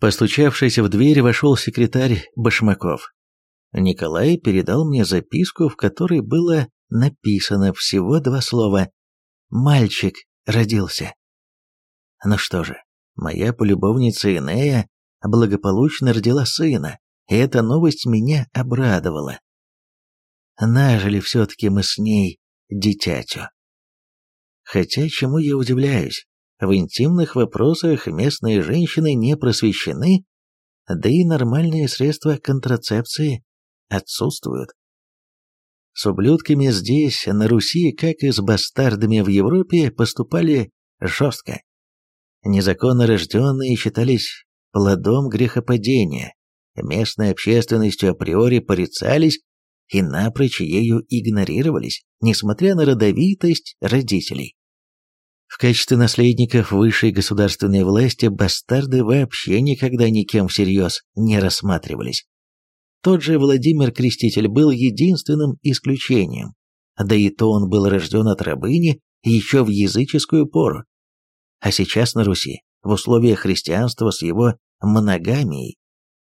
Постучавшись в дверь, вошел секретарь Башмаков. Николай передал мне записку, в которой было написано всего два слова «Мальчик родился». Ну что же, моя полюбовница Инея благополучно родила сына, и эта новость меня обрадовала. Нажили все-таки мы с ней дитятю. Хотя чему я удивляюсь, в интимных вопросах местные женщины не просвещены, да и нормальные средства контрацепции отсутствуют. С ублюдками здесь, на Руси, как и с бастардами в Европе, поступали жестко. Незаконно рожденные считались плодом грехопадения, местной общественностью априори порицались и напрочь ею игнорировались, несмотря на родовитость родителей. В качестве наследников высшей государственной власти бастарды вообще никогда никем всерьез не рассматривались. Тот же Владимир Креститель был единственным исключением, да и то он был рожден от рабыни еще в языческую пору. А сейчас на Руси, в условиях христианства с его моногамией,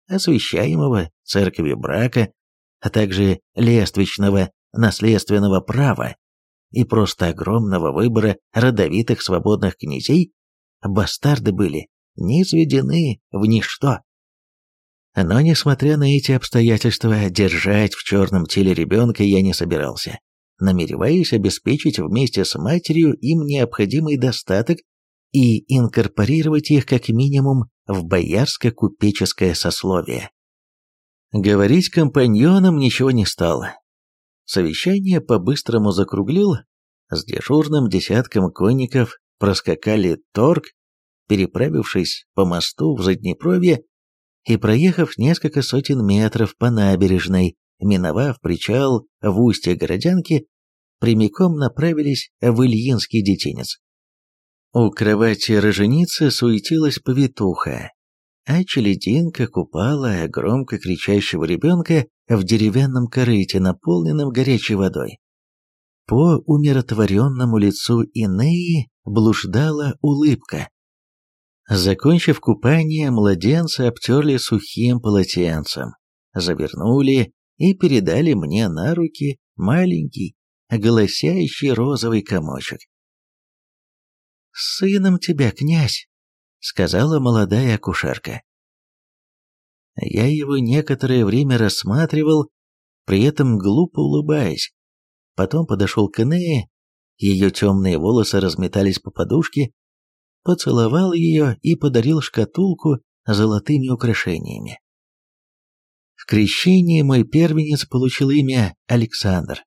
освящаемого церковью брака, а также лествичного наследственного права и просто огромного выбора родовитых свободных князей, бастарды были не сведены в ничто. Но, несмотря на эти обстоятельства, держать в черном теле ребенка я не собирался, намереваясь обеспечить вместе с матерью им необходимый достаток и инкорпорировать их как минимум в боярско-купеческое сословие. Говорить компаньонам ничего не стало. Совещание по-быстрому закруглил, с дежурным десятком конников проскакали торг, переправившись по мосту в Заднепровье и проехав несколько сотен метров по набережной, миновав причал в устье Городянки, прямиком направились в Ильинский детинец. У кровати роженицы суетилась повитуха, а челединка купала громко кричащего ребенка в деревянном корыте, наполненном горячей водой. По умиротворенному лицу Инеи блуждала улыбка. Закончив купание, младенца обтерли сухим полотенцем, завернули и передали мне на руки маленький, голосящий розовый комочек. «С сыном тебя, князь!» — сказала молодая акушерка. Я его некоторое время рассматривал, при этом глупо улыбаясь. Потом подошел к Энее, ее темные волосы разметались по подушке, поцеловал ее и подарил шкатулку золотыми украшениями. В крещении мой первенец получил имя Александр.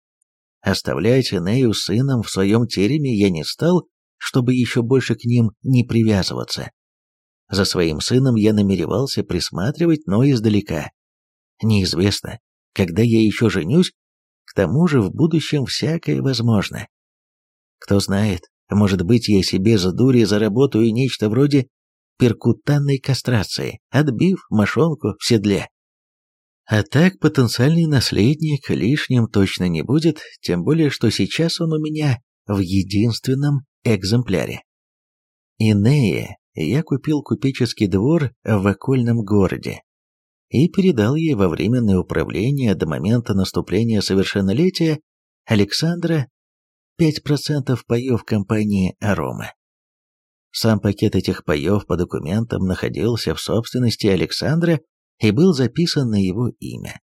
Оставлять Энею сыном в своем тереме я не стал, чтобы еще больше к ним не привязываться. За своим сыном я намеревался присматривать, но издалека. Неизвестно, когда я еще женюсь, к тому же в будущем всякое возможно. Кто знает, может быть, я себе за дури заработаю нечто вроде перкутанной кастрации, отбив мошонку в седле. А так потенциальный наследник лишним точно не будет, тем более, что сейчас он у меня в единственном экземпляре. Инея я купил купеческий двор в окольном городе и передал ей во временное управление до момента наступления совершеннолетия Александра 5% паев компании «Арома». Сам пакет этих паев по документам находился в собственности Александра и был записан на его имя.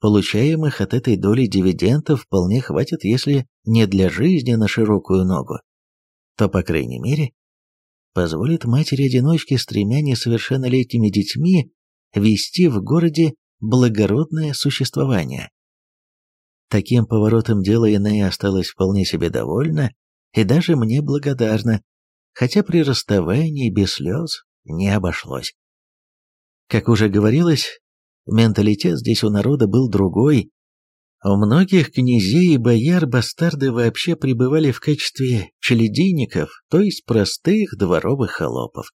Получаемых от этой доли дивидендов вполне хватит, если не для жизни на широкую ногу, то, по крайней мере, позволит матери-одиночке с тремя несовершеннолетними детьми вести в городе благородное существование. Таким поворотом дела Инея осталась вполне себе довольна и даже мне благодарна, хотя при расставании без слез не обошлось. Как уже говорилось, менталитет здесь у народа был другой. У многих князей и бояр бастарды вообще пребывали в качестве челединников, то есть простых дворовых холопов.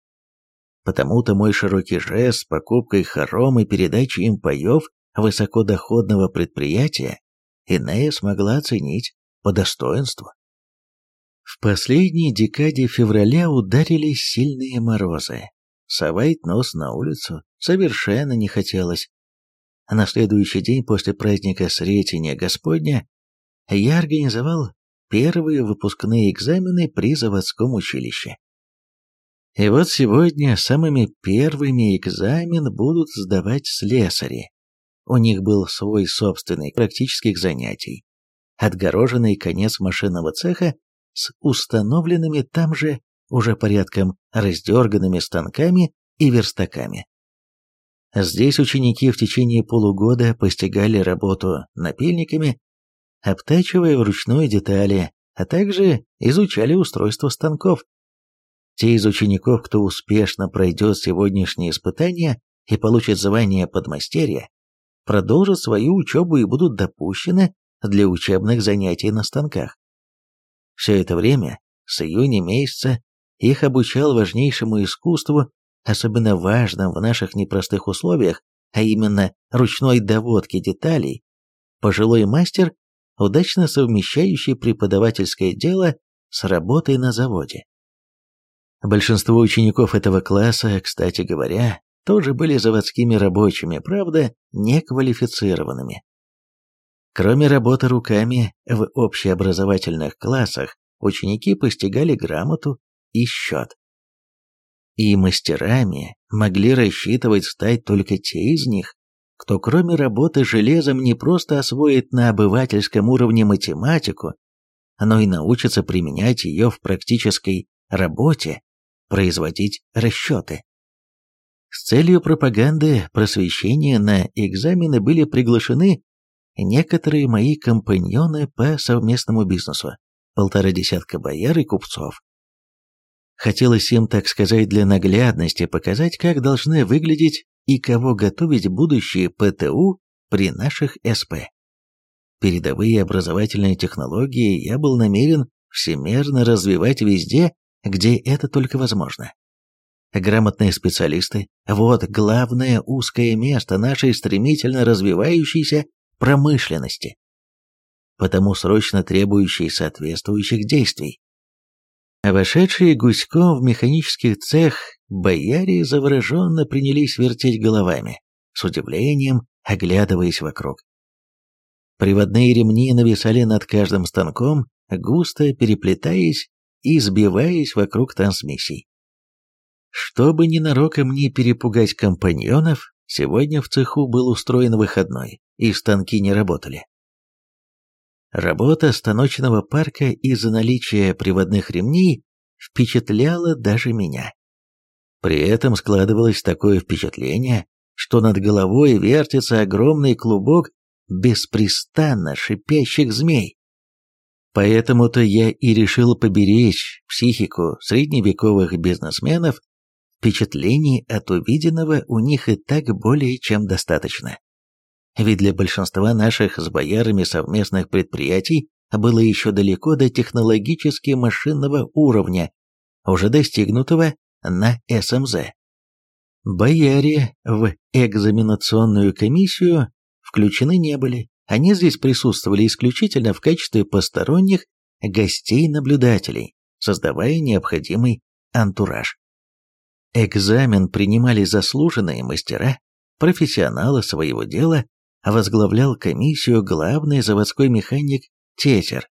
Потому-то мой широкий жест с покупкой хором и передачей им паев высокодоходного предприятия Инея смогла оценить по достоинству. В последней декаде февраля ударились сильные морозы. совать нос на улицу совершенно не хотелось. На следующий день после праздника Сретения Господня я организовал первые выпускные экзамены при заводском училище. И вот сегодня самыми первыми экзамен будут сдавать слесари. У них был свой собственный практических занятий. Отгороженный конец машинного цеха с установленными там же уже порядком раздерганными станками и верстаками. Здесь ученики в течение полугода постигали работу напильниками, обтачивая вручную детали, а также изучали устройство станков. Те из учеников, кто успешно пройдет сегодняшние испытания и получит звание подмастерья, продолжат свою учебу и будут допущены для учебных занятий на станках. Все это время, с июня месяца, их обучал важнейшему искусству, особенно важным в наших непростых условиях, а именно ручной доводке деталей, пожилой мастер, удачно совмещающий преподавательское дело с работой на заводе. Большинство учеников этого класса, кстати говоря, тоже были заводскими рабочими, правда, неквалифицированными. Кроме работы руками, в общеобразовательных классах ученики постигали грамоту и счет. И мастерами могли рассчитывать стать только те из них, кто кроме работы железом не просто освоит на обывательском уровне математику, но и научится применять ее в практической работе, производить расчеты. С целью пропаганды просвещения на экзамены были приглашены некоторые мои компаньоны по совместному бизнесу, полтора десятка бояр и купцов. Хотелось им, так сказать, для наглядности показать, как должны выглядеть и кого готовить будущие ПТУ при наших СП. Передовые образовательные технологии я был намерен всемерно развивать везде, где это только возможно. Грамотные специалисты – вот главное узкое место нашей стремительно развивающейся промышленности, потому срочно требующей соответствующих действий. Вошедшие гуськом в механический цех бояре завороженно принялись вертеть головами, с удивлением оглядываясь вокруг. Приводные ремни нависали над каждым станком, густо переплетаясь и сбиваясь вокруг трансмиссий. Чтобы ненароком не перепугать компаньонов, сегодня в цеху был устроен выходной, и станки не работали. Работа станочного парка из-за наличия приводных ремней впечатляла даже меня. При этом складывалось такое впечатление, что над головой вертится огромный клубок беспрестанно шипящих змей. Поэтому-то я и решил поберечь психику средневековых бизнесменов, впечатлений от увиденного у них и так более чем достаточно. Ведь для большинства наших с боярами совместных предприятий было еще далеко до технологически машинного уровня, уже достигнутого на СМЗ. Бояре в экзаменационную комиссию включены не были, они здесь присутствовали исключительно в качестве посторонних гостей-наблюдателей, создавая необходимый антураж. Экзамен принимали заслуженные мастера, профессионалы своего дела, возглавлял комиссию главный заводской механик Тетер,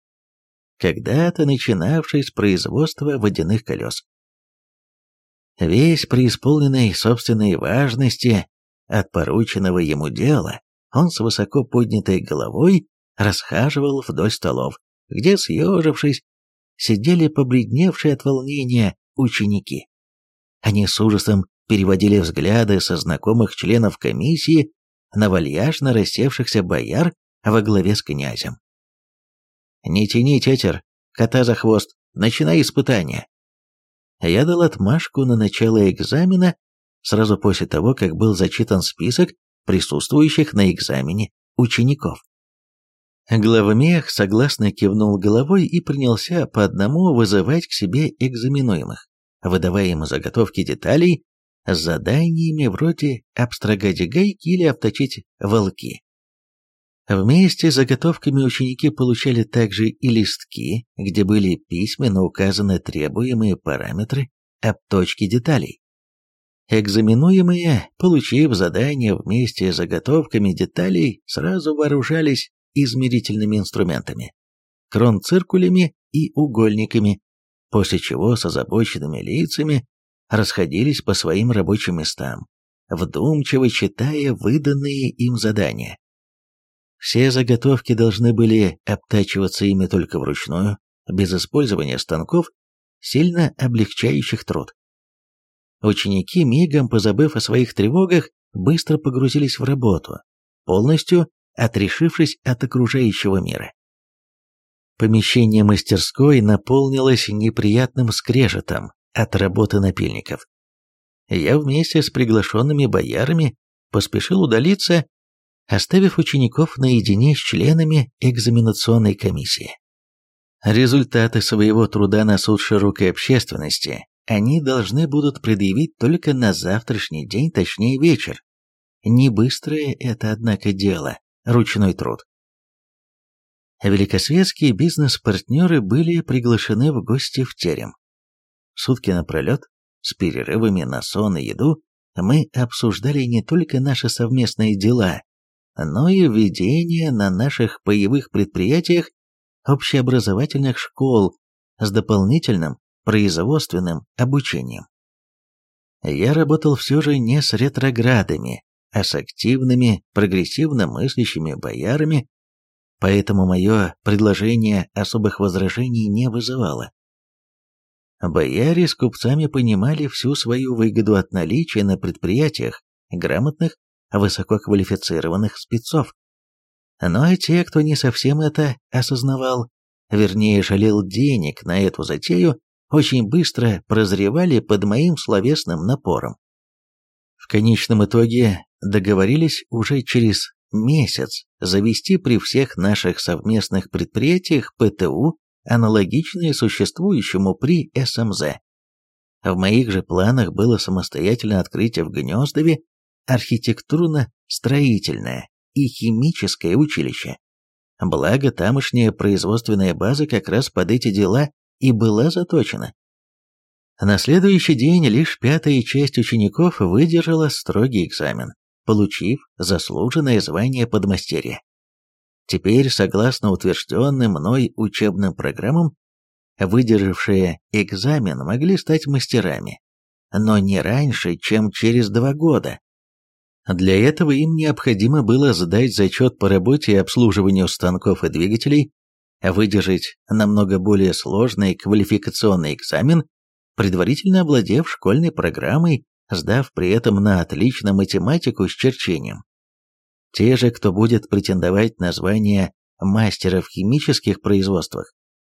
когда-то начинавший с производства водяных колес. Весь преисполненный собственной важности от порученного ему дела, он с высоко поднятой головой расхаживал вдоль столов, где, съежившись, сидели побледневшие от волнения ученики. Они с ужасом переводили взгляды со знакомых членов комиссии на вальяжно рассевшихся бояр во главе с князем. «Не тяни, тетер, кота за хвост, начинай испытание». Я дал отмашку на начало экзамена сразу после того, как был зачитан список присутствующих на экзамене учеников. Главмех согласно кивнул головой и принялся по одному вызывать к себе экзаменуемых, выдавая им заготовки деталей с заданиями вроде обстрогать гайки или обточить волки. Вместе с заготовками ученики получали также и листки, где были письменно указаны требуемые параметры обточки деталей. Экзаменуемые, получив задание вместе с заготовками деталей, сразу вооружались измерительными инструментами, кронциркулями и угольниками, после чего с озабоченными лицами расходились по своим рабочим местам, вдумчиво читая выданные им задания. Все заготовки должны были обтачиваться ими только вручную, без использования станков, сильно облегчающих труд. Ученики, мигом позабыв о своих тревогах, быстро погрузились в работу, полностью отрешившись от окружающего мира. Помещение мастерской наполнилось неприятным скрежетом от работы напильников. Я вместе с приглашенными боярами поспешил удалиться, оставив учеников наедине с членами экзаменационной комиссии. Результаты своего труда на суд широкой общественности они должны будут предъявить только на завтрашний день, точнее вечер. Не быстрое это, однако, дело, ручной труд. Великосветские бизнес-партнеры были приглашены в гости в терем. Сутки напролет, с перерывами на сон и еду, мы обсуждали не только наши совместные дела, но и введение на наших боевых предприятиях общеобразовательных школ с дополнительным производственным обучением. Я работал все же не с ретроградами, а с активными, прогрессивно мыслящими боярами, поэтому мое предложение особых возражений не вызывало. Бояре с купцами понимали всю свою выгоду от наличия на предприятиях грамотных, высококвалифицированных спецов. Но и те, кто не совсем это осознавал, вернее жалел денег на эту затею, очень быстро прозревали под моим словесным напором. В конечном итоге договорились уже через месяц завести при всех наших совместных предприятиях ПТУ, аналогичные существующему при СМЗ. В моих же планах было самостоятельно открыть в Гнездове архитектурно-строительное и химическое училище. Благо, тамошняя производственная база как раз под эти дела и была заточена. На следующий день лишь пятая часть учеников выдержала строгий экзамен, получив заслуженное звание подмастерья. Теперь, согласно утвержденным мной учебным программам, выдержавшие экзамен могли стать мастерами, но не раньше, чем через два года. Для этого им необходимо было сдать зачет по работе и обслуживанию станков и двигателей, выдержать намного более сложный квалификационный экзамен, предварительно овладев школьной программой, сдав при этом на отлично математику с черчением. Те же, кто будет претендовать на звание мастера в химических производствах,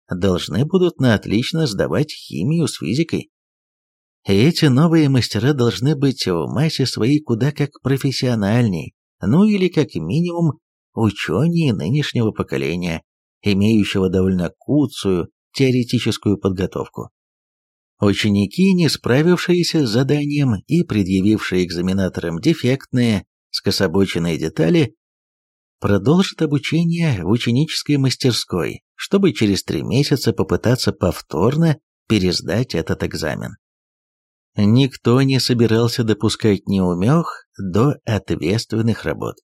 должны будут на отлично сдавать химию с физикой. Эти новые мастера должны быть в массе своей куда как профессиональней, ну или как минимум ученее нынешнего поколения, имеющего довольно куцую теоретическую подготовку. Ученики, не справившиеся с заданием и предъявившие экзаменаторам дефектные, скособоченные детали, продолжат обучение в ученической мастерской, чтобы через три месяца попытаться повторно пересдать этот экзамен. Никто не собирался допускать неумех до ответственных работ,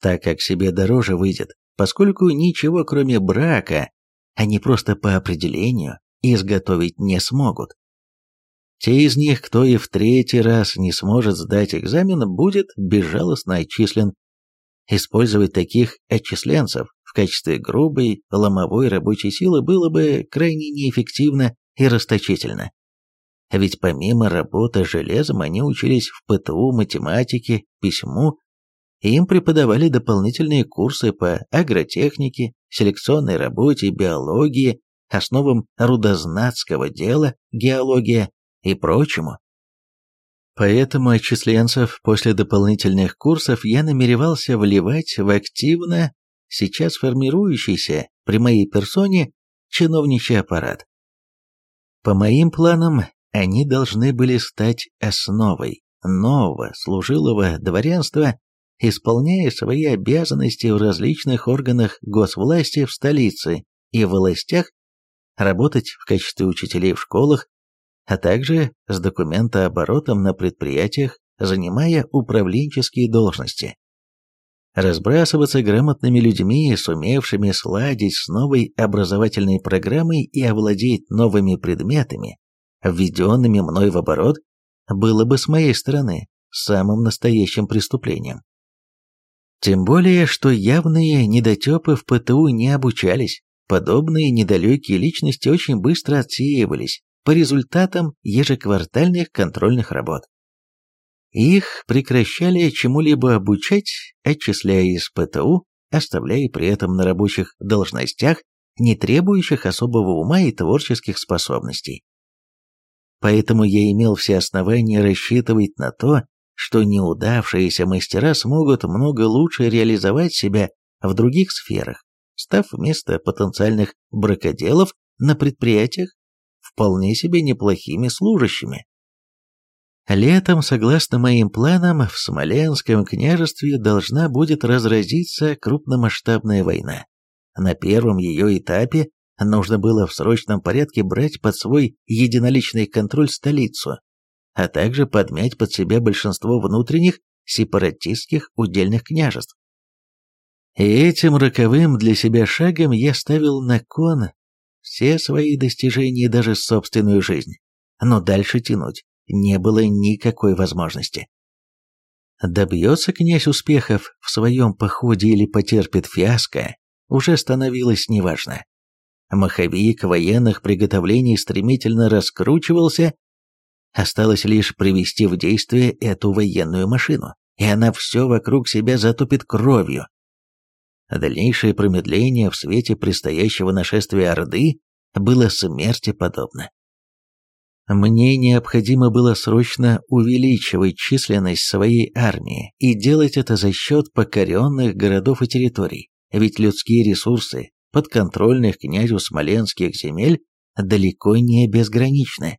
так как себе дороже выйдет, поскольку ничего кроме брака они просто по определению изготовить не смогут. Те из них, кто и в третий раз не сможет сдать экзамен, будет безжалостно отчислен. Использовать таких отчисленцев в качестве грубой, ломовой рабочей силы было бы крайне неэффективно и расточительно. Ведь помимо работы железом они учились в ПТУ математике, письму, и им преподавали дополнительные курсы по агротехнике, селекционной работе, биологии, основам рудознатского дела, геология и прочему. Поэтому отчисленцев после дополнительных курсов я намеревался вливать в активно сейчас формирующийся при моей персоне чиновничий аппарат. По моим планам, они должны были стать основой нового служилого дворянства, исполняя свои обязанности в различных органах госвласти в столице и властях, работать в качестве учителей в школах, а также с документооборотом на предприятиях, занимая управленческие должности. Разбрасываться грамотными людьми, сумевшими сладить с новой образовательной программой и овладеть новыми предметами, введенными мной в оборот, было бы с моей стороны самым настоящим преступлением. Тем более, что явные недотепы в ПТУ не обучались, подобные недалекие личности очень быстро отсеивались по результатам ежеквартальных контрольных работ. Их прекращали чему-либо обучать, отчисляя из ПТУ, оставляя при этом на рабочих должностях, не требующих особого ума и творческих способностей. Поэтому я имел все основания рассчитывать на то, что неудавшиеся мастера смогут много лучше реализовать себя в других сферах, став вместо потенциальных бракоделов на предприятиях вполне себе неплохими служащими. Летом, согласно моим планам, в Смоленском княжестве должна будет разразиться крупномасштабная война. На первом ее этапе нужно было в срочном порядке брать под свой единоличный контроль столицу, а также подмять под себя большинство внутренних сепаратистских удельных княжеств. И этим роковым для себя шагом я ставил на кон все свои достижения и даже собственную жизнь. Но дальше тянуть не было никакой возможности. Добьется князь успехов в своем походе или потерпит фиаско, уже становилось неважно. Маховик военных приготовлений стремительно раскручивался, Осталось лишь привести в действие эту военную машину, и она все вокруг себя затопит кровью. Дальнейшее промедление в свете предстоящего нашествия Орды было смерти подобно. Мне необходимо было срочно увеличивать численность своей армии и делать это за счет покоренных городов и территорий, ведь людские ресурсы подконтрольных князю смоленских земель далеко не безграничны.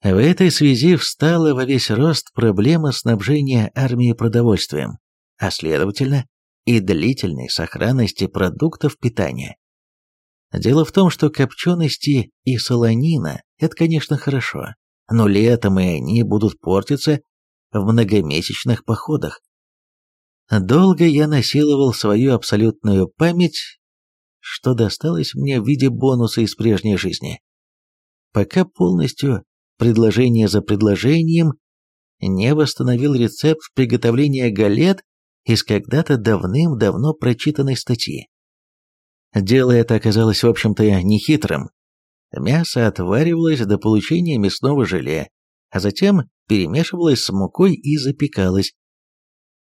В этой связи встала во весь рост проблема снабжения армии продовольствием, а следовательно и длительной сохранности продуктов питания. Дело в том, что копчености и солонина – это, конечно, хорошо, но летом и они будут портиться в многомесячных походах. Долго я насиловал свою абсолютную память, что досталось мне в виде бонуса из прежней жизни. Пока полностью предложение за предложением, не восстановил рецепт приготовления галет из когда-то давным-давно прочитанной статьи. Дело это оказалось, в общем-то, нехитрым. Мясо отваривалось до получения мясного желе, а затем перемешивалось с мукой и запекалось.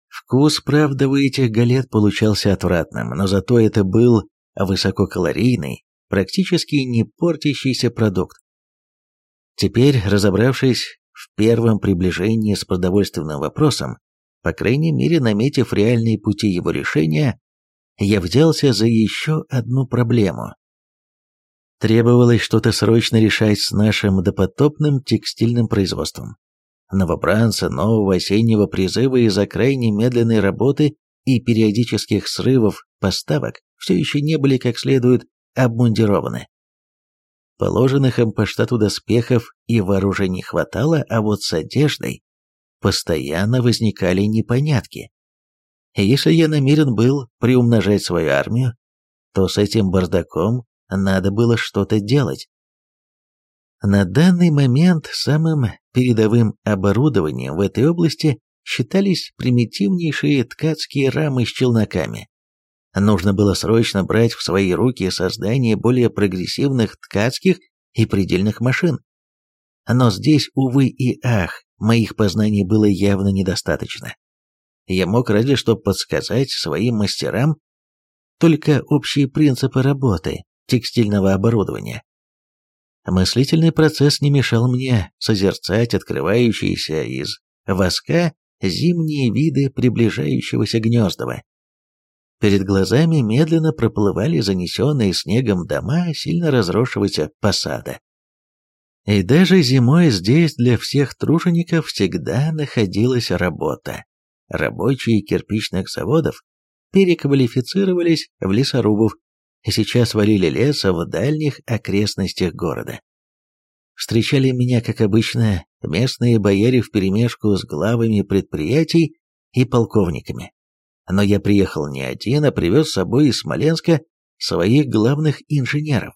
Вкус, правда, у этих галет получался отвратным, но зато это был высококалорийный, практически не портящийся продукт. Теперь, разобравшись в первом приближении с продовольственным вопросом, по крайней мере наметив реальные пути его решения, я взялся за еще одну проблему. Требовалось что-то срочно решать с нашим допотопным текстильным производством. Новобранцы нового осеннего призыва из-за крайне медленной работы и периодических срывов поставок все еще не были как следует обмундированы. Положенных им по штату доспехов и вооружений хватало, а вот с одеждой постоянно возникали непонятки. Если я намерен был приумножать свою армию, то с этим бардаком надо было что-то делать. На данный момент самым передовым оборудованием в этой области считались примитивнейшие ткацкие рамы с челноками. Нужно было срочно брать в свои руки создание более прогрессивных ткацких и предельных машин. Но здесь, увы и ах, моих познаний было явно недостаточно. Я мог разве что подсказать своим мастерам только общие принципы работы текстильного оборудования. Мыслительный процесс не мешал мне созерцать открывающиеся из воска зимние виды приближающегося гнездова. Перед глазами медленно проплывали занесенные снегом дома сильно разросшегося посада. И даже зимой здесь для всех тружеников всегда находилась работа. Рабочие кирпичных заводов переквалифицировались в лесорубов и сейчас валили лес в дальних окрестностях города. Встречали меня, как обычно, местные бояре вперемешку с главами предприятий и полковниками. Но я приехал не один, а привез с собой из Смоленска своих главных инженеров.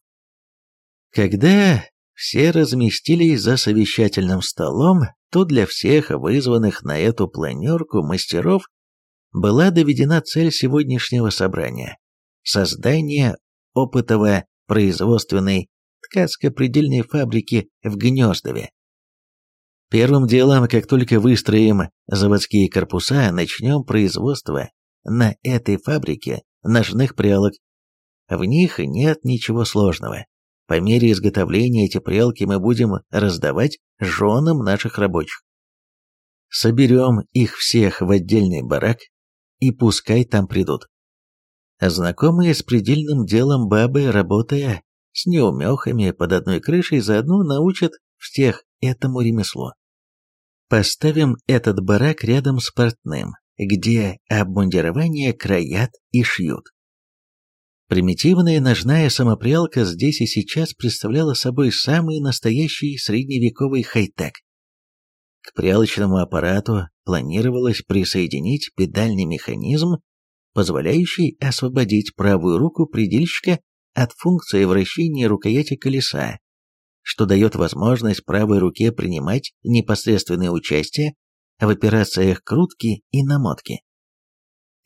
Когда все разместились за совещательным столом, то для всех вызванных на эту планерку мастеров была доведена цель сегодняшнего собрания – создание опытово-производственной ткацко-предельной фабрики в Гнездове. Первым делом, как только выстроим заводские корпуса, начнем производство на этой фабрике ножных прялок. В них нет ничего сложного. По мере изготовления эти прялки мы будем раздавать женам наших рабочих. Соберем их всех в отдельный барак, и пускай там придут. Знакомые с предельным делом бабы, работая с неумехами под одной крышей, заодно научат всех этому ремеслу. Поставим этот барак рядом с портным, где обмундирование краят и шьют. Примитивная ножная самопрялка здесь и сейчас представляла собой самый настоящий средневековый хай-тек. К прялочному аппарату планировалось присоединить педальный механизм, позволяющий освободить правую руку предельщика от функции вращения рукояти колеса, что дает возможность правой руке принимать непосредственное участие в операциях крутки и намотки.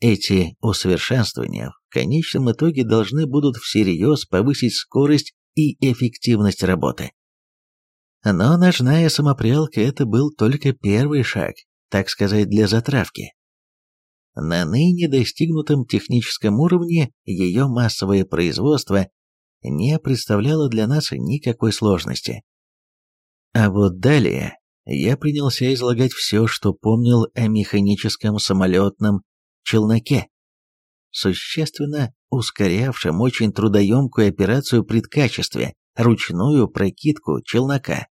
Эти усовершенствования в конечном итоге должны будут всерьез повысить скорость и эффективность работы. Но ножная самопрялка – это был только первый шаг, так сказать, для затравки. На ныне достигнутом техническом уровне ее массовое производство не представляло для нас никакой сложности. А вот далее я принялся излагать все, что помнил о механическом самолетном челноке, существенно ускорявшем очень трудоемкую операцию при ручную прокидку челнока.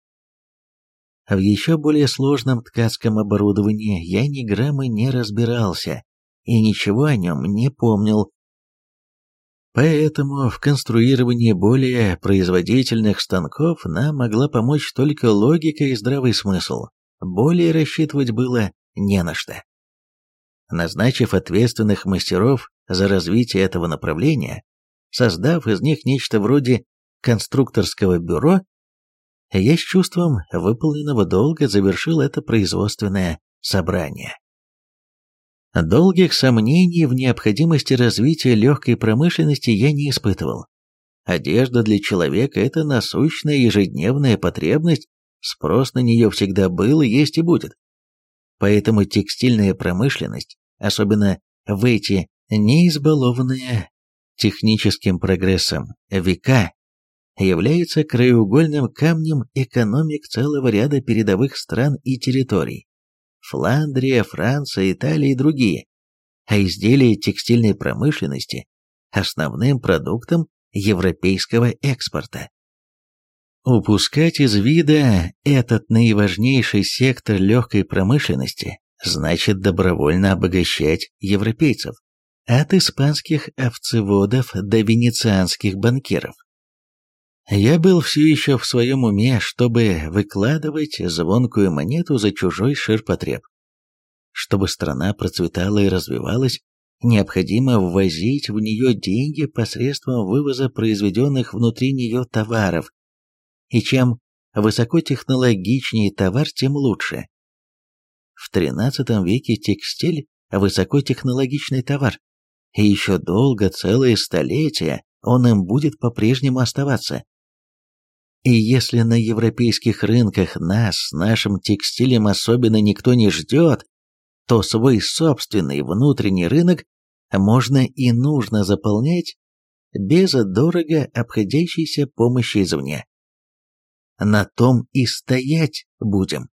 В еще более сложном ткацком оборудовании я ни грамма не разбирался и ничего о нем не помнил. Поэтому в конструировании более производительных станков нам могла помочь только логика и здравый смысл. Более рассчитывать было не на что. Назначив ответственных мастеров за развитие этого направления, создав из них нечто вроде конструкторского бюро, я с чувством выполненного долга завершил это производственное собрание. Долгих сомнений в необходимости развития легкой промышленности я не испытывал. Одежда для человека – это насущная ежедневная потребность, спрос на нее всегда был, есть и будет. Поэтому текстильная промышленность, особенно в эти неизбалованные техническим прогрессом века, является краеугольным камнем экономик целого ряда передовых стран и территорий. Фландрия, Франция, Италия и другие, а изделия текстильной промышленности – основным продуктом европейского экспорта. Упускать из вида этот наиважнейший сектор легкой промышленности значит добровольно обогащать европейцев, от испанских овцеводов до венецианских банкиров. Я был все еще в своем уме, чтобы выкладывать звонкую монету за чужой ширпотреб. Чтобы страна процветала и развивалась, необходимо ввозить в нее деньги посредством вывоза произведенных внутри нее товаров, и чем высокотехнологичнее товар, тем лучше. В XIII веке текстиль – высокотехнологичный товар, и еще долго, целые столетия, он им будет по-прежнему оставаться. И если на европейских рынках нас нашим текстилем особенно никто не ждет, то свой собственный внутренний рынок можно и нужно заполнять без дорого обходящейся помощи извне на том и стоять будем.